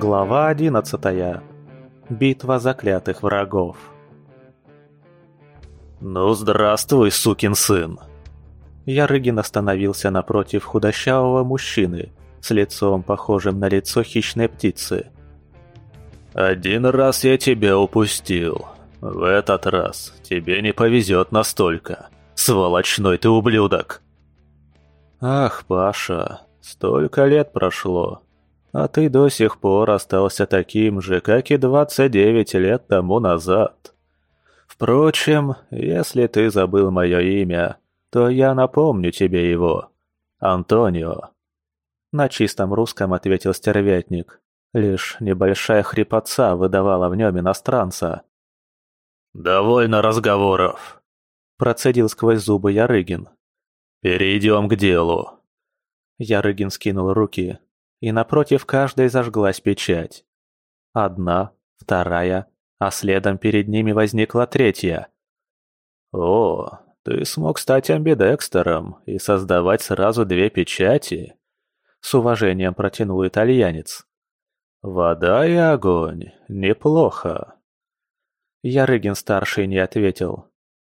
Глава 11. Битва заклятых врагов. «Ну, здравствуй, сукин сын!» Ярыгин остановился напротив худощавого мужчины с лицом, похожим на лицо хищной птицы. «Один раз я тебя упустил. В этот раз тебе не повезет настолько. Сволочной ты ублюдок!» «Ах, Паша, столько лет прошло, а ты до сих пор остался таким же, как и 29 лет тому назад. Впрочем, если ты забыл мое имя, то я напомню тебе его. Антонио. На чистом русском ответил стервятник. Лишь небольшая хрипотца выдавала в нем иностранца. «Довольно разговоров», – процедил сквозь зубы Ярыгин. «Перейдем к делу». Ярыгин скинул руки, и напротив каждой зажглась печать. Одна, вторая, а следом перед ними возникла третья. «О, ты смог стать амбидекстером и создавать сразу две печати?» С уважением протянул итальянец. «Вода и огонь. Неплохо». Ярыгин-старший не ответил.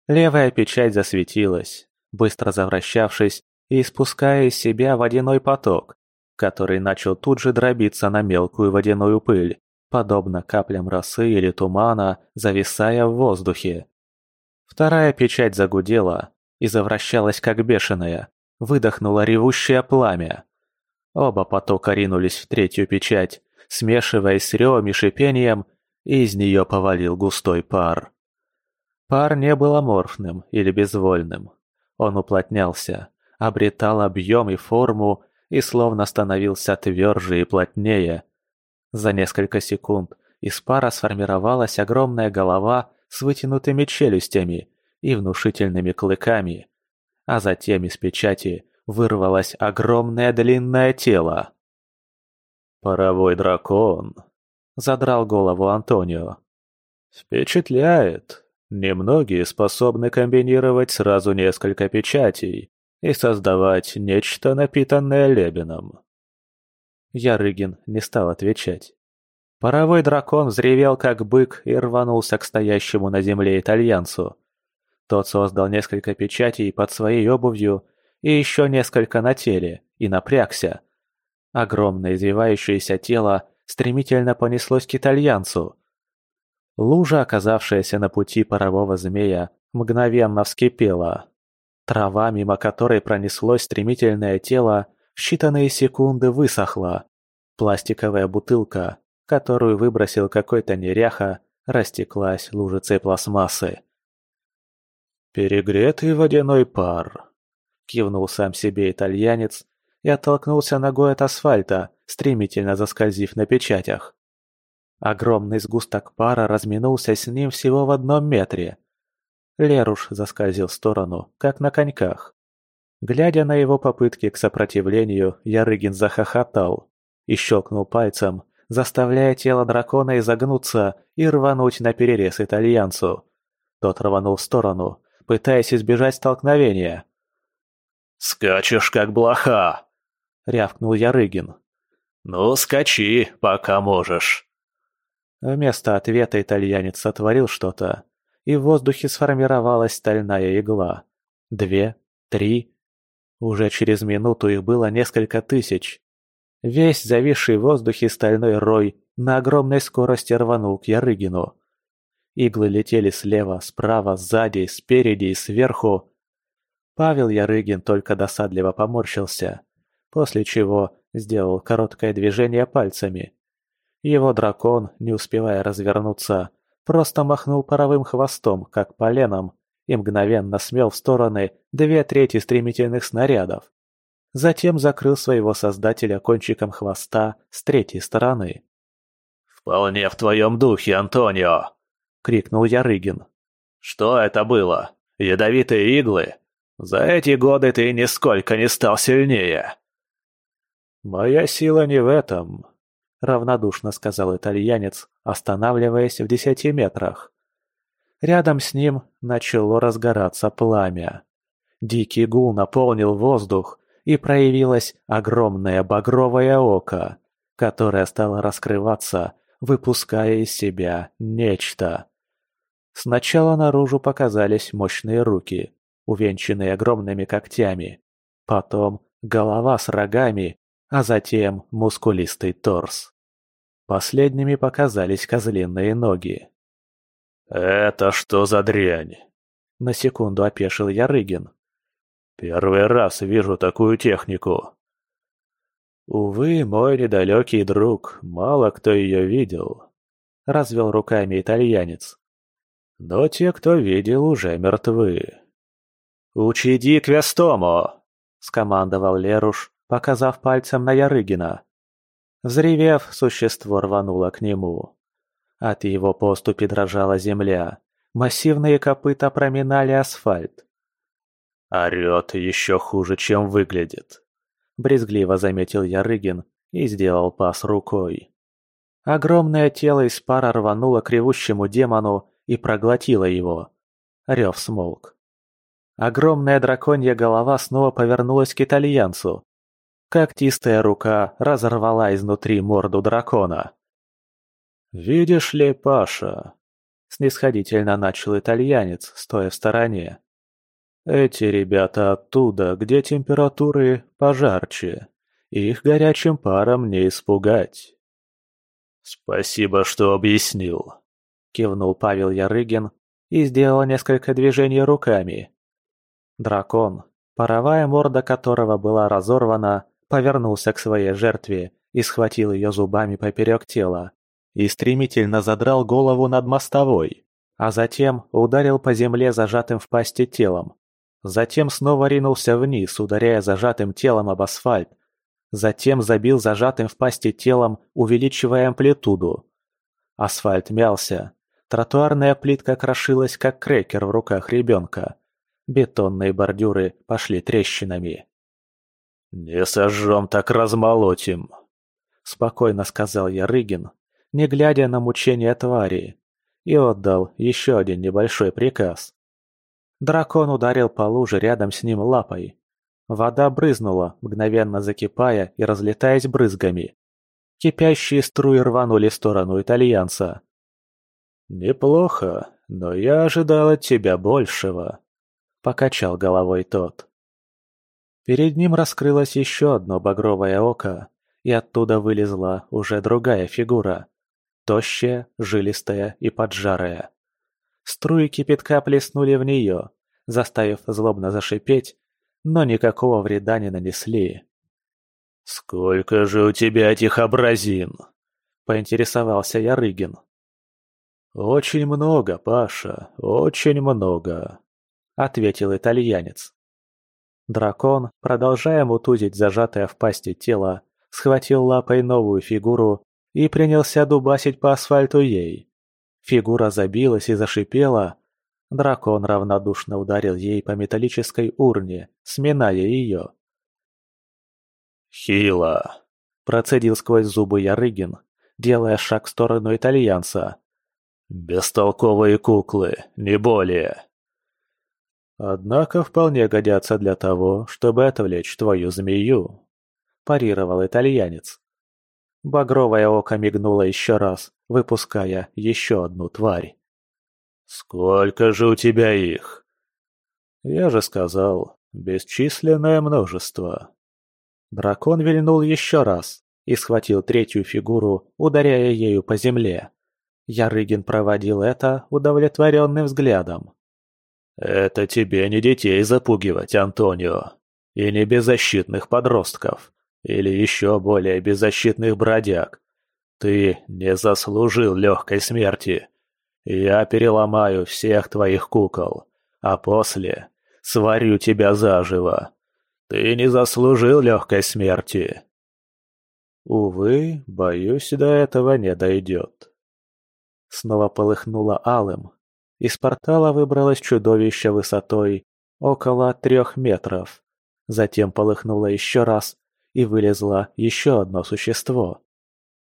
Левая печать засветилась, быстро завращавшись и испуская из себя водяной поток, который начал тут же дробиться на мелкую водяную пыль, подобно каплям росы или тумана, зависая в воздухе. Вторая печать загудела и завращалась как бешеная, выдохнула ревущее пламя. Оба потока ринулись в третью печать, смешиваясь с ревом и шипением, и из нее повалил густой пар. Пар не был аморфным или безвольным. Он уплотнялся, обретал объем и форму и словно становился тверже и плотнее. За несколько секунд из пара сформировалась огромная голова с вытянутыми челюстями и внушительными клыками, а затем из печати вырвалось огромное длинное тело. «Паровой дракон», — задрал голову Антонио. «Впечатляет. Немногие способны комбинировать сразу несколько печатей, и создавать нечто, напитанное лебеном. Ярыгин не стал отвечать. Паровой дракон взревел как бык и рванулся к стоящему на земле итальянцу. Тот создал несколько печатей под своей обувью и еще несколько на теле, и напрягся. Огромное извивающееся тело стремительно понеслось к итальянцу. Лужа, оказавшаяся на пути парового змея, мгновенно вскипела. Трава, мимо которой пронеслось стремительное тело, в считанные секунды высохла. Пластиковая бутылка, которую выбросил какой-то неряха, растеклась лужицей пластмассы. «Перегретый водяной пар», — кивнул сам себе итальянец и оттолкнулся ногой от асфальта, стремительно заскользив на печатях. Огромный сгусток пара разминулся с ним всего в одном метре — Леруш заскользил в сторону, как на коньках. Глядя на его попытки к сопротивлению, Ярыгин захохотал и щелкнул пальцем, заставляя тело дракона изогнуться и рвануть на перерез итальянцу. Тот рванул в сторону, пытаясь избежать столкновения. «Скачешь, как блоха!» — рявкнул Ярыгин. «Ну, скачи, пока можешь!» Вместо ответа итальянец сотворил что-то, и в воздухе сформировалась стальная игла. Две, три. Уже через минуту их было несколько тысяч. Весь зависший в воздухе стальной рой на огромной скорости рванул к Ярыгину. Иглы летели слева, справа, сзади, спереди и сверху. Павел Ярыгин только досадливо поморщился, после чего сделал короткое движение пальцами. Его дракон, не успевая развернуться, просто махнул паровым хвостом, как поленом, и мгновенно смел в стороны две трети стремительных снарядов. Затем закрыл своего создателя кончиком хвоста с третьей стороны. «Вполне в твоем духе, Антонио!» — крикнул Ярыгин. «Что это было? Ядовитые иглы? За эти годы ты нисколько не стал сильнее!» «Моя сила не в этом», — равнодушно сказал итальянец, останавливаясь в десяти метрах. Рядом с ним начало разгораться пламя. Дикий гул наполнил воздух, и проявилось огромное багровое око. которая стала раскрываться, выпуская из себя нечто. Сначала наружу показались мощные руки, увенчанные огромными когтями. Потом голова с рогами, а затем мускулистый торс. Последними показались козлиные ноги. «Это что за дрянь?» На секунду опешил Ярыгин. «Первый раз вижу такую технику». «Увы, мой недалекий друг, мало кто ее видел», — развел руками итальянец. «Но те, кто видел, уже мертвы». «Учиди квестому!» — скомандовал Леруш, показав пальцем на Ярыгина. Взревев, существо рвануло к нему. От его поступи дрожала земля. Массивные копыта проминали асфальт. «Орёт еще хуже, чем выглядит», брезгливо заметил Ярыгин и сделал пас рукой. Огромное тело из пара рвануло к ревущему демону и проглотило его. Рев смолк. Огромная драконья голова снова повернулась к итальянцу. Когтистая рука разорвала изнутри морду дракона. «Видишь ли, Паша?» – снисходительно начал итальянец, стоя в стороне. Эти ребята оттуда, где температуры пожарче. Их горячим паром не испугать. «Спасибо, что объяснил», — кивнул Павел Ярыгин и сделал несколько движений руками. Дракон, паровая морда которого была разорвана, повернулся к своей жертве и схватил ее зубами поперек тела и стремительно задрал голову над мостовой, а затем ударил по земле зажатым в пасти телом. Затем снова ринулся вниз, ударяя зажатым телом об асфальт. Затем забил зажатым в пасти телом, увеличивая амплитуду. Асфальт мялся. Тротуарная плитка крошилась, как крекер в руках ребенка. Бетонные бордюры пошли трещинами. «Не сожжем, так размолотим», — спокойно сказал Ярыгин, не глядя на мучения твари, и отдал еще один небольшой приказ. Дракон ударил по луже рядом с ним лапой. Вода брызнула, мгновенно закипая и разлетаясь брызгами. Кипящие струи рванули в сторону итальянца. «Неплохо, но я ожидал от тебя большего», — покачал головой тот. Перед ним раскрылось еще одно багровое око, и оттуда вылезла уже другая фигура. Тощая, жилистая и поджарая. Струи кипятка плеснули в нее, заставив злобно зашипеть, но никакого вреда не нанесли. «Сколько же у тебя этих образин?» – поинтересовался Ярыгин. «Очень много, Паша, очень много», – ответил итальянец. Дракон, продолжая мутузить зажатое в пасти тело, схватил лапой новую фигуру и принялся дубасить по асфальту ей. Фигура забилась и зашипела. Дракон равнодушно ударил ей по металлической урне, сминая ее. «Хила!» – процедил сквозь зубы Ярыгин, делая шаг в сторону итальянца. «Бестолковые куклы, не более!» «Однако вполне годятся для того, чтобы отвлечь твою змею», – парировал итальянец. Багровое око мигнуло еще раз, выпуская еще одну тварь. «Сколько же у тебя их?» «Я же сказал, бесчисленное множество». Дракон вильнул еще раз и схватил третью фигуру, ударяя ею по земле. Ярыгин проводил это удовлетворенным взглядом. «Это тебе не детей запугивать, Антонио, и не беззащитных подростков. Или еще более беззащитных бродяг. Ты не заслужил легкой смерти. Я переломаю всех твоих кукол, а после сварю тебя заживо. Ты не заслужил легкой смерти. Увы, боюсь, до этого не дойдет. Снова полыхнуло алым. Из портала выбралось чудовище высотой около трех метров. Затем полыхнуло еще раз, и вылезло еще одно существо.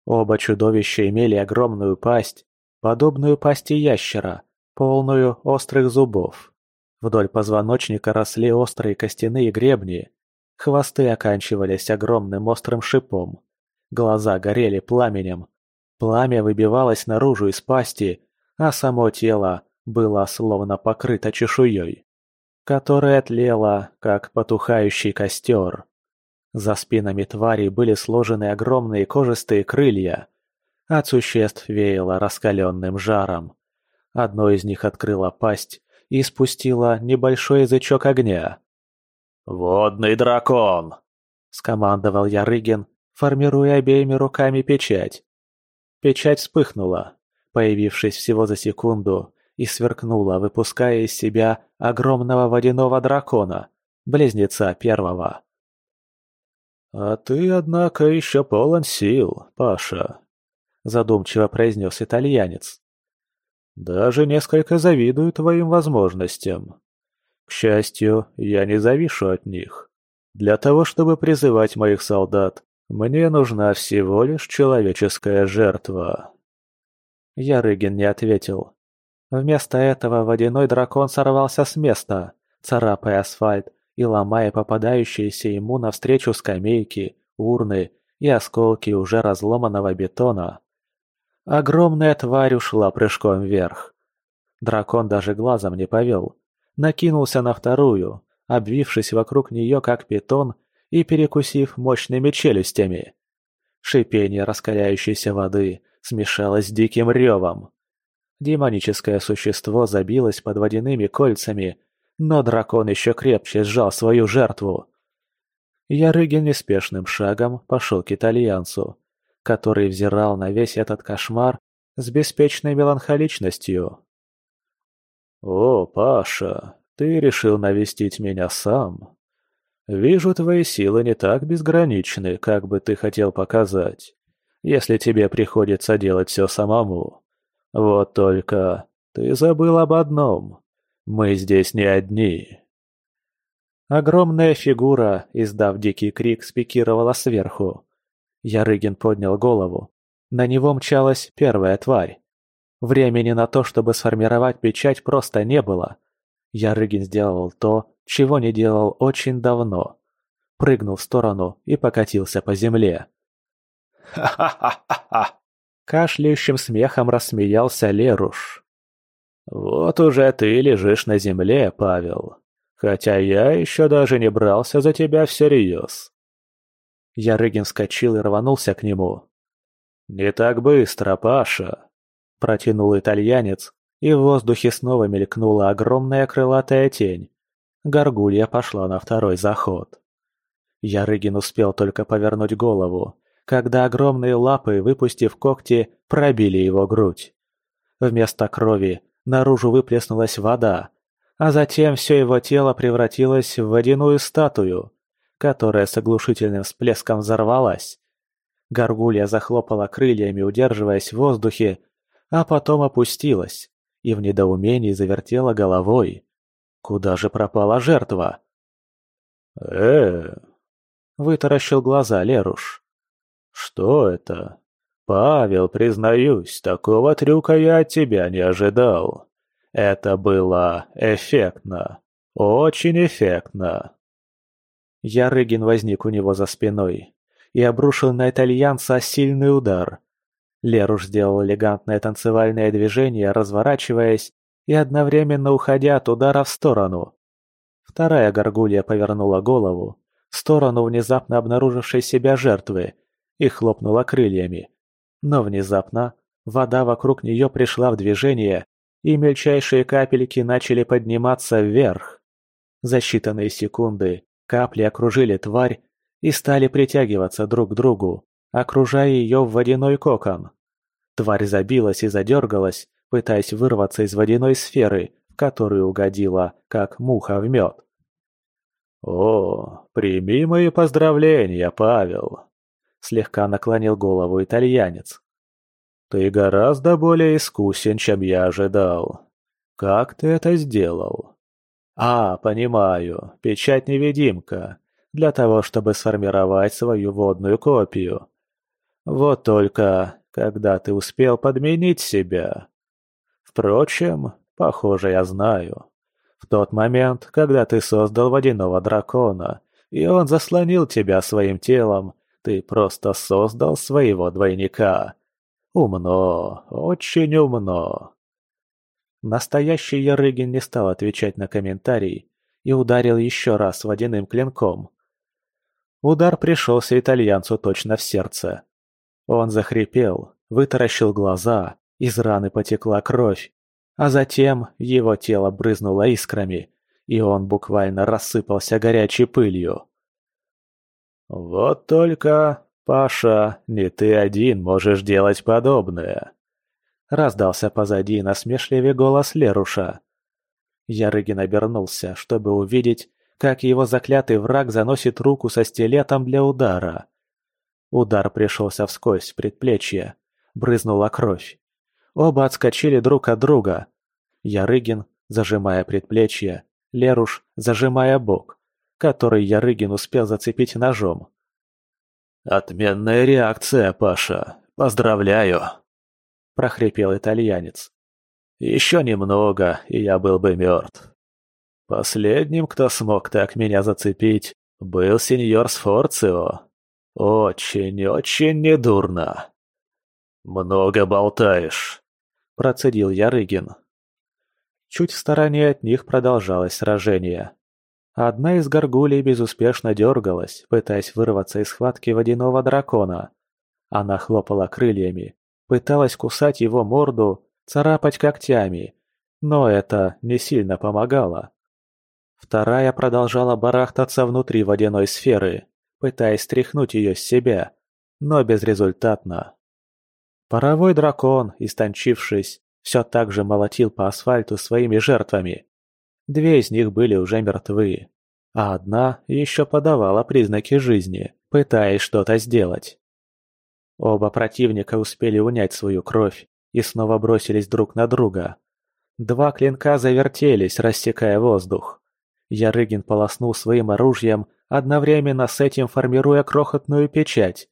Оба чудовища имели огромную пасть, подобную пасти ящера, полную острых зубов. Вдоль позвоночника росли острые костяные гребни, хвосты оканчивались огромным острым шипом. Глаза горели пламенем. Пламя выбивалось наружу из пасти, а само тело было словно покрыто чешуей, которая тлела, как потухающий костер. За спинами тварей были сложены огромные кожистые крылья. От существ веяло раскаленным жаром. Одно из них открыло пасть и спустило небольшой язычок огня. «Водный дракон!» – скомандовал Ярыгин, формируя обеими руками печать. Печать вспыхнула, появившись всего за секунду, и сверкнула, выпуская из себя огромного водяного дракона, близнеца первого. «А ты, однако, еще полон сил, Паша», – задумчиво произнес итальянец. «Даже несколько завидую твоим возможностям. К счастью, я не завишу от них. Для того, чтобы призывать моих солдат, мне нужна всего лишь человеческая жертва. Ярыгин не ответил. Вместо этого водяной дракон сорвался с места, царапая асфальт и ломая попадающиеся ему навстречу скамейки, урны и осколки уже разломанного бетона. Огромная тварь ушла прыжком вверх. Дракон даже глазом не повел. Накинулся на вторую, обвившись вокруг нее как питон и перекусив мощными челюстями. Шипение раскаляющейся воды смешалось с диким ревом. Демоническое существо забилось под водяными кольцами, но дракон еще крепче сжал свою жертву. Ярыгин неспешным шагом пошел к итальянцу, который взирал на весь этот кошмар с беспечной меланхоличностью. «О, Паша, ты решил навестить меня сам?» Вижу, твои силы не так безграничны, как бы ты хотел показать, если тебе приходится делать все самому. Вот только ты забыл об одном. Мы здесь не одни. Огромная фигура, издав дикий крик, спикировала сверху. Ярыгин поднял голову. На него мчалась первая тварь. Времени на то, чтобы сформировать печать, просто не было. Ярыгин сделал то, чего не делал очень давно. Прыгнул в сторону и покатился по земле. «Ха-ха-ха-ха!» Кашляющим смехом рассмеялся Леруш. «Вот уже ты лежишь на земле, Павел. Хотя я еще даже не брался за тебя всерьез». Ярыгин вскочил и рванулся к нему. «Не так быстро, Паша!» Протянул итальянец, и в воздухе снова мелькнула огромная крылатая тень. Горгулья пошла на второй заход. Ярыгин успел только повернуть голову, когда огромные лапы, выпустив когти, пробили его грудь. Вместо крови наружу выплеснулась вода, а затем все его тело превратилось в водяную статую, которая с оглушительным всплеском взорвалась. Горгулья захлопала крыльями, удерживаясь в воздухе, а потом опустилась и в недоумении завертела головой. Куда же пропала жертва? э Вытаращил глаза Леруш. «Что это? Павел, признаюсь, такого трюка я от тебя не ожидал. Это было эффектно. Очень эффектно». Ярыгин возник у него за спиной и обрушил на итальянца сильный удар. Леруш сделал элегантное танцевальное движение, разворачиваясь и одновременно уходя от удара в сторону. Вторая горгулья повернула голову в сторону внезапно обнаружившей себя жертвы и хлопнула крыльями. Но внезапно вода вокруг нее пришла в движение, и мельчайшие капельки начали подниматься вверх. За считанные секунды капли окружили тварь и стали притягиваться друг к другу, окружая ее в водяной кокон. Тварь забилась и задергалась, пытаясь вырваться из водяной сферы, в которую угодила, как муха в мед. «О, прими мои поздравления, Павел!» Слегка наклонил голову итальянец. «Ты гораздо более искусен, чем я ожидал. Как ты это сделал?» «А, понимаю, печать-невидимка, для того, чтобы сформировать свою водную копию. Вот только, когда ты успел подменить себя. Впрочем, похоже, я знаю. В тот момент, когда ты создал водяного дракона, и он заслонил тебя своим телом, Ты просто создал своего двойника. Умно, очень умно. Настоящий Ярыгин не стал отвечать на комментарий и ударил еще раз водяным клинком. Удар пришелся итальянцу точно в сердце. Он захрипел, вытаращил глаза, из раны потекла кровь, а затем его тело брызнуло искрами, и он буквально рассыпался горячей пылью. «Вот только, Паша, не ты один можешь делать подобное!» Раздался позади насмешливый голос Леруша. Ярыгин обернулся, чтобы увидеть, как его заклятый враг заносит руку со стилетом для удара. Удар пришелся вскользь предплечье, брызнула кровь. Оба отскочили друг от друга. Ярыгин, зажимая предплечье, Леруш, зажимая бок, который Ярыгин успел зацепить ножом. «Отменная реакция, Паша. Поздравляю!» – прохрипел итальянец. «Еще немного, и я был бы мертв. Последним, кто смог так меня зацепить, был сеньор Сфорцио. Очень-очень недурно. Много болтаешь, процедил Ярыгин. Чуть в стороне от них продолжалось сражение. Одна из горгулей безуспешно дергалась, пытаясь вырваться из схватки водяного дракона. Она хлопала крыльями, пыталась кусать его морду, царапать когтями, но это не сильно помогало. Вторая продолжала барахтаться внутри водяной сферы, пытаясь стряхнуть ее с себя, но безрезультатно. Паровой дракон, истончившись, все так же молотил по асфальту своими жертвами. Две из них были уже мертвы, а одна еще подавала признаки жизни, пытаясь что-то сделать. Оба противника успели унять свою кровь и снова бросились друг на друга. Два клинка завертелись, рассекая воздух. Ярыгин полоснул своим оружием, одновременно с этим формируя крохотную печать.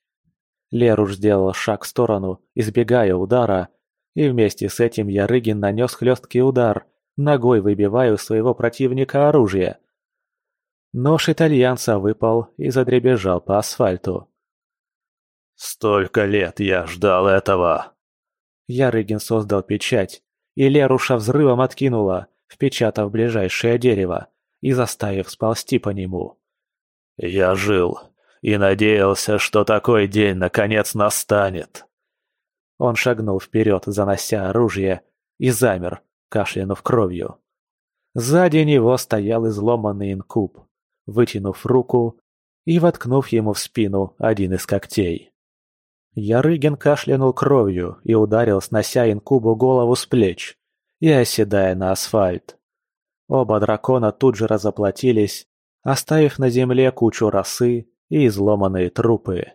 Леруш сделал шаг в сторону, избегая удара, и вместе с этим Ярыгин нанес хлесткий удар, ногой выбивая у своего противника оружие. Нож итальянца выпал и задребежал по асфальту. «Столько лет я ждал этого!» Ярыгин создал печать, и Леруша взрывом откинула, впечатав ближайшее дерево и заставив сползти по нему. «Я жил и надеялся, что такой день наконец настанет». Он шагнул вперед, занося оружие, и замер, кашлянув кровью. Сзади него стоял изломанный инкуб, вытянув руку и воткнув ему в спину один из когтей. Ярыгин кашлянул кровью и ударил, снося инкубу голову с плеч и оседая на асфальт. Оба дракона тут же разоплатились, оставив на земле кучу росы и изломанные трупы.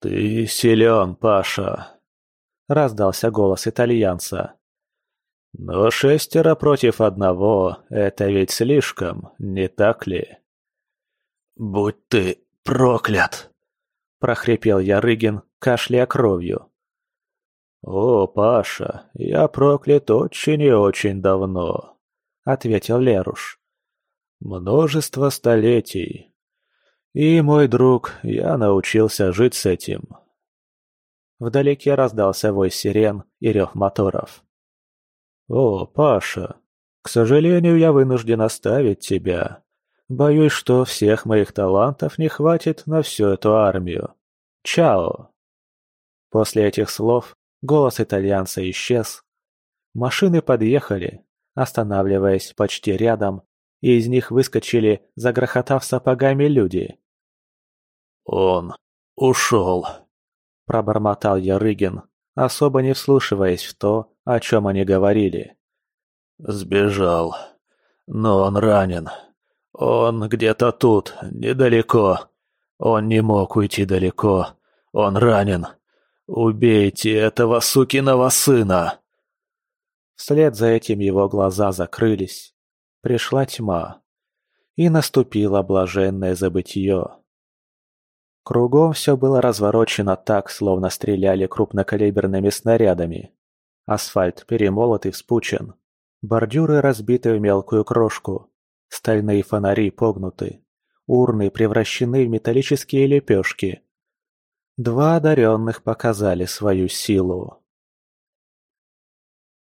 «Ты силен, Паша», — раздался голос итальянца. «Но шестеро против одного — это ведь слишком, не так ли?» «Будь ты проклят!» — прохрипел Ярыгин, кашляя кровью. «О, Паша, я проклят очень и очень давно», — ответил Леруш. «Множество столетий. И, мой друг, я научился жить с этим». Вдалеке раздался вой сирен и рев моторов. «О, Паша, к сожалению, я вынужден оставить тебя. Боюсь, что всех моих талантов не хватит на всю эту армию. Чао!» После этих слов Голос итальянца исчез. Машины подъехали, останавливаясь почти рядом, и из них выскочили, загрохотав сапогами люди. «Он ушел», — пробормотал Ярыгин, особо не вслушиваясь в то, о чем они говорили. «Сбежал. Но он ранен. Он где-то тут, недалеко. Он не мог уйти далеко. Он ранен. «Убейте этого сукиного сына!» Вслед за этим его глаза закрылись. Пришла тьма. И наступило блаженное забытье. Кругом все было разворочено так, словно стреляли крупнокалиберными снарядами. Асфальт перемолот и вспучен. Бордюры разбиты в мелкую крошку. Стальные фонари погнуты. урны превращены в металлические лепешки. Два одаренных показали свою силу.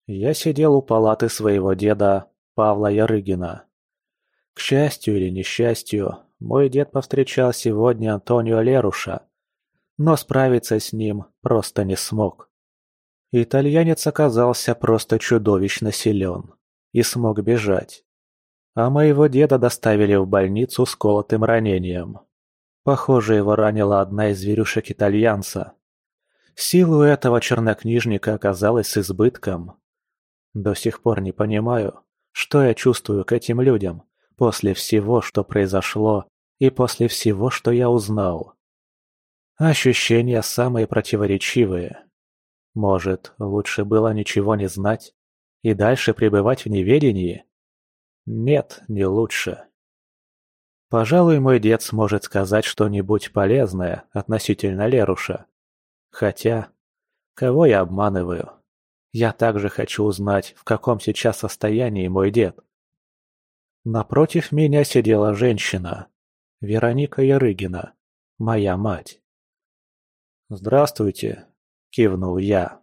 Я сидел у палаты своего деда, Павла Ярыгина. К счастью или несчастью, мой дед повстречал сегодня Антонио Леруша, но справиться с ним просто не смог. Итальянец оказался просто чудовищно силен и смог бежать. А моего деда доставили в больницу с колотым ранением. Похоже, его ранила одна из зверюшек итальянца. Силу этого чернокнижника оказалось с избытком. До сих пор не понимаю, что я чувствую к этим людям после всего, что произошло, и после всего, что я узнал. Ощущения самые противоречивые. Может, лучше было ничего не знать и дальше пребывать в неведении? Нет, не лучше. Пожалуй, мой дед сможет сказать что-нибудь полезное относительно Леруша. Хотя, кого я обманываю? Я также хочу узнать, в каком сейчас состоянии мой дед. Напротив меня сидела женщина, Вероника Ярыгина, моя мать. «Здравствуйте», — кивнул я.